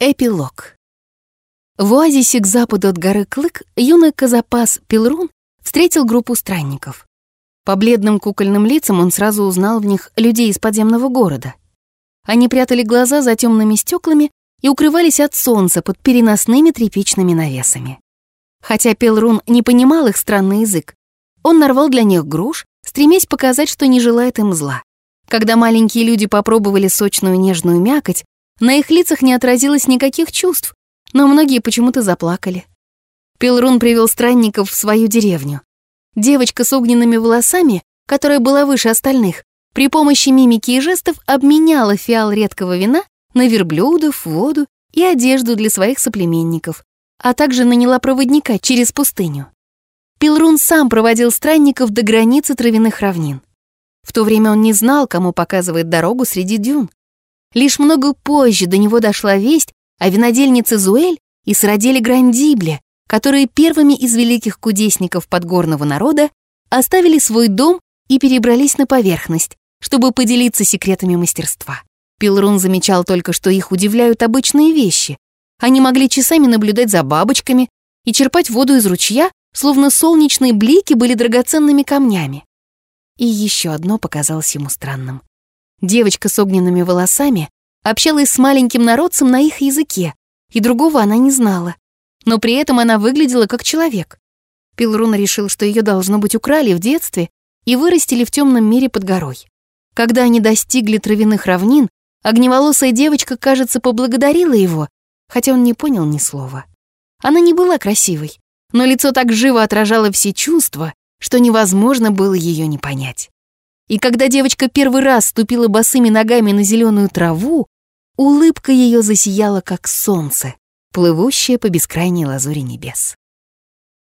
Эпилог. В оазисе к западу от горы Клык юный казапас Пилрун встретил группу странников. По бледным кукольным лицам он сразу узнал в них людей из подземного города. Они прятали глаза за темными стеклами и укрывались от солнца под переносными тряпичными навесами. Хотя Пилрун не понимал их странный язык, он нарвал для них груш, стремясь показать, что не желает им зла. Когда маленькие люди попробовали сочную нежную мякоть, на их лицах не отразилось никаких чувств, но многие почему-то заплакали. Пилрун привел странников в свою деревню. Девочка с огненными волосами, которая была выше остальных, при помощи мимики и жестов обменяла фиал редкого вина на верблюдов, воду и одежду для своих соплеменников, а также наняла проводника через пустыню. Пилрун сам проводил странников до границы травяных равнин. В то время он не знал, кому показывает дорогу среди дюн. Лишь много позже до него дошла весть о винодельнице Зуэль и сыроделе Грандибле, которые первыми из великих кудесников подгорного народа оставили свой дом и перебрались на поверхность, чтобы поделиться секретами мастерства. Пилрун замечал только, что их удивляют обычные вещи. Они могли часами наблюдать за бабочками и черпать воду из ручья, словно солнечные блики были драгоценными камнями. И еще одно показалось ему странным. Девочка с огненными волосами общалась с маленьким народцем на их языке, и другого она не знала. Но при этом она выглядела как человек. Пилрун решил, что ее должно быть украли в детстве и вырастили в темном мире под горой. Когда они достигли травяных равнин, огневолосая девочка, кажется, поблагодарила его, хотя он не понял ни слова. Она не была красивой, но лицо так живо отражало все чувства, что невозможно было ее не понять. И когда девочка первый раз ступила босыми ногами на зеленую траву, улыбка ее засияла, как солнце, плывущее по бескрайней лазури небес.